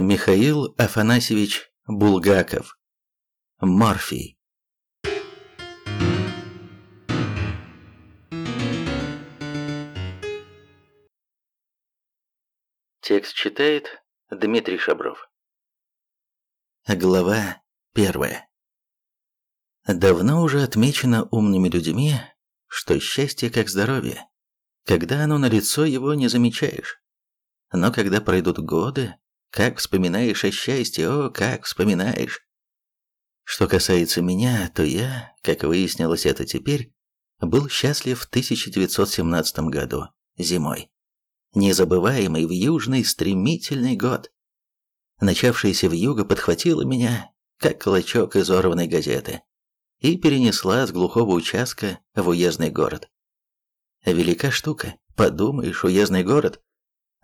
Михаил Афанасьевич Булгаков. Морфий. Текст читает Дмитрий Шабров. Глава первая. Давно уже отмечено умными людьми, что счастье как здоровье. Когда оно налицо, его не замечаешь. Но когда пройдут годы, как вспоминаешь о счастье, о, как вспоминаешь. Что касается меня, то я, как выяснилось это теперь, был счастлив в 1917 году, зимой. Незабываемый в южный стремительный год. Начавшаяся в юго подхватила меня, как клочок изорванной газеты, и перенесла с глухого участка в уездный город. Велика штука, подумаешь, уездный город,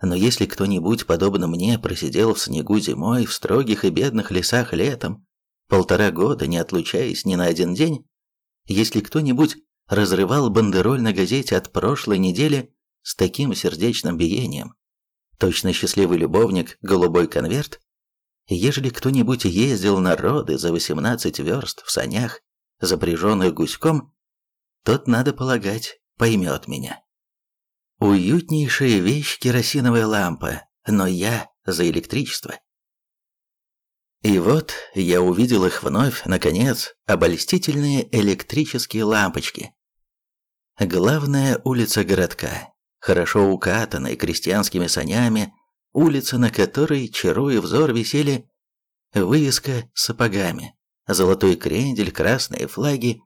но если кто-нибудь, подобно мне, просидел в снегу зимой, в строгих и бедных лесах летом, полтора года, не отлучаясь ни на один день, если кто-нибудь разрывал бандероль на газете от прошлой недели с таким сердечным биением, точно счастливый любовник, голубой конверт, ежели кто-нибудь ездил на роды за 18 верст в санях, запряженных гуськом, тот, надо полагать, поймет меня. Уютнейшая вещь керосиновая лампа, но я за электричество. И вот я увидел их вновь, наконец, обольстительные электрические лампочки. Главная улица городка, хорошо укатанная крестьянскими санями, улица, на которой, чаруя взор, висели вывеска с сапогами, золотой крендель, красные флаги,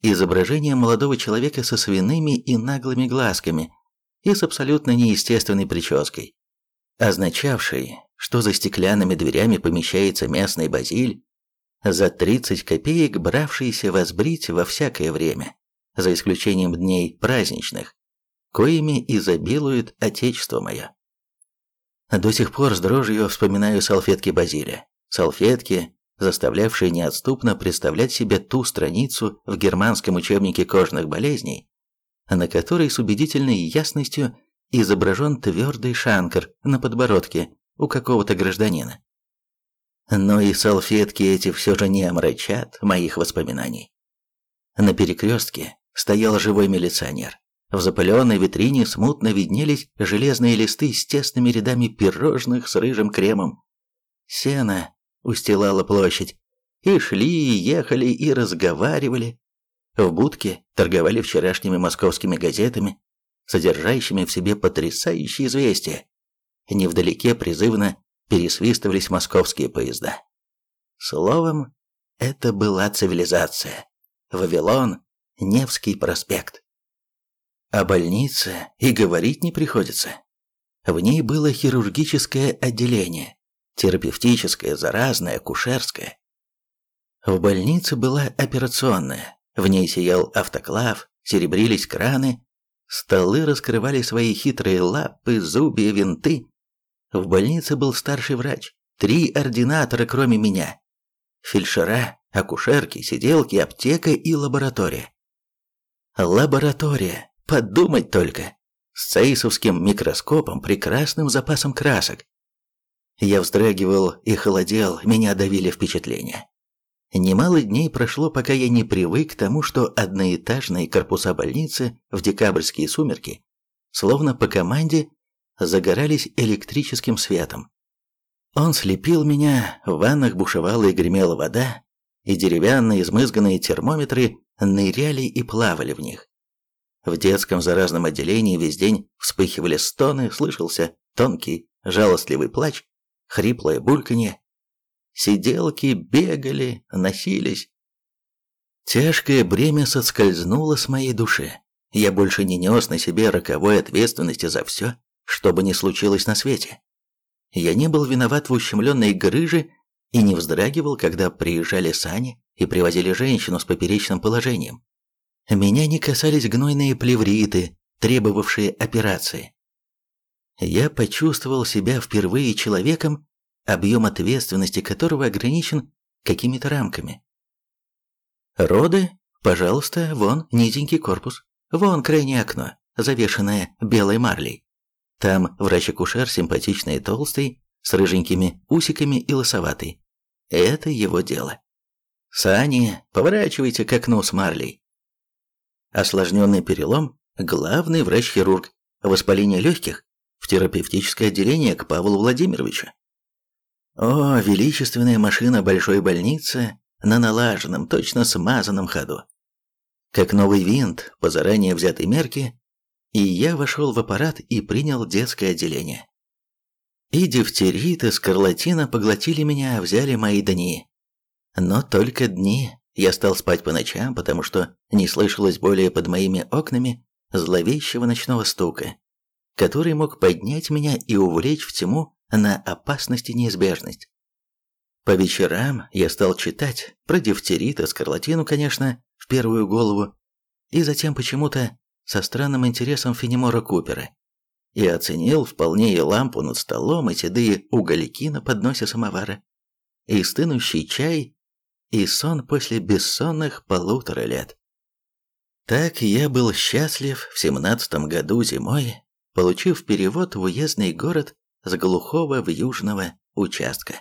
изображение молодого человека со свиными и наглыми глазками – и с абсолютно неестественной прической, означавшей, что за стеклянными дверями помещается местный базиль, за 30 копеек бравшийся возбрить во всякое время, за исключением дней праздничных, коими изобилует Отечество мое. До сих пор с дрожью вспоминаю салфетки Базиля. Салфетки, заставлявшие неотступно представлять себе ту страницу в германском учебнике кожных болезней, на которой с убедительной ясностью изображен твердый шанкр на подбородке у какого-то гражданина. Но и салфетки эти все же не омрачат моих воспоминаний. На перекрестке стоял живой милиционер. В запыленной витрине смутно виднелись железные листы с тесными рядами пирожных с рыжим кремом. Сено устилало площадь. И шли, и ехали, и разговаривали, в будке торговали вчерашними московскими газетами, содержащими в себе потрясающие известия. Невдалеке призывно пересвистывались московские поезда. Словом, это была цивилизация. Вавилон, Невский проспект. О больнице и говорить не приходится. В ней было хирургическое отделение, терапевтическое, заразное, акушерское. В больнице была операционная, в ней сиял автоклав, серебрились краны, столы раскрывали свои хитрые лапы, зубья, винты. В больнице был старший врач, три ординатора, кроме меня. Фельдшера, акушерки, сиделки, аптека и лаборатория. Лаборатория, подумать только, с цейсовским микроскопом, прекрасным запасом красок. Я вздрагивал и холодел, меня давили впечатления. Немало дней прошло, пока я не привык к тому, что одноэтажные корпуса больницы в декабрьские сумерки, словно по команде, загорались электрическим светом. Он слепил меня, в ваннах бушевала и гремела вода, и деревянные измызганные термометры ныряли и плавали в них. В детском заразном отделении весь день вспыхивали стоны, слышался тонкий, жалостливый плач, хриплое бульканье, Сиделки бегали, носились. Тяжкое бремя соскользнуло с моей души. Я больше не нес на себе роковой ответственности за все, что бы ни случилось на свете. Я не был виноват в ущемленной грыже и не вздрагивал, когда приезжали сани и привозили женщину с поперечным положением. Меня не касались гнойные плевриты, требовавшие операции. Я почувствовал себя впервые человеком, объем ответственности которого ограничен какими-то рамками. Роды, пожалуйста, вон низенький корпус, вон крайнее окно, завешенное белой марлей. Там врач-акушер, симпатичный и толстый, с рыженькими усиками и лосоватый. Это его дело. Сани, поворачивайте к окну с марлей. Осложненный перелом, главный врач-хирург, воспаление легких, в терапевтическое отделение к Павлу Владимировичу. О, величественная машина большой больницы на налаженном, точно смазанном ходу. Как новый винт по заранее взятой мерке, и я вошел в аппарат и принял детское отделение. И дифтерит, и скарлатина поглотили меня, взяли мои дни. Но только дни. Я стал спать по ночам, потому что не слышалось более под моими окнами зловещего ночного стука, который мог поднять меня и увлечь в тьму на опасность и неизбежность. По вечерам я стал читать про дифтерит и скарлатину, конечно, в первую голову, и затем почему-то со странным интересом Фенемора Купера, и оценил вполне и лампу над столом, и седые угольки на подносе самовара, и стынущий чай, и сон после бессонных полутора лет. Так я был счастлив в семнадцатом году зимой, получив перевод в уездный город с глухого в южного участка.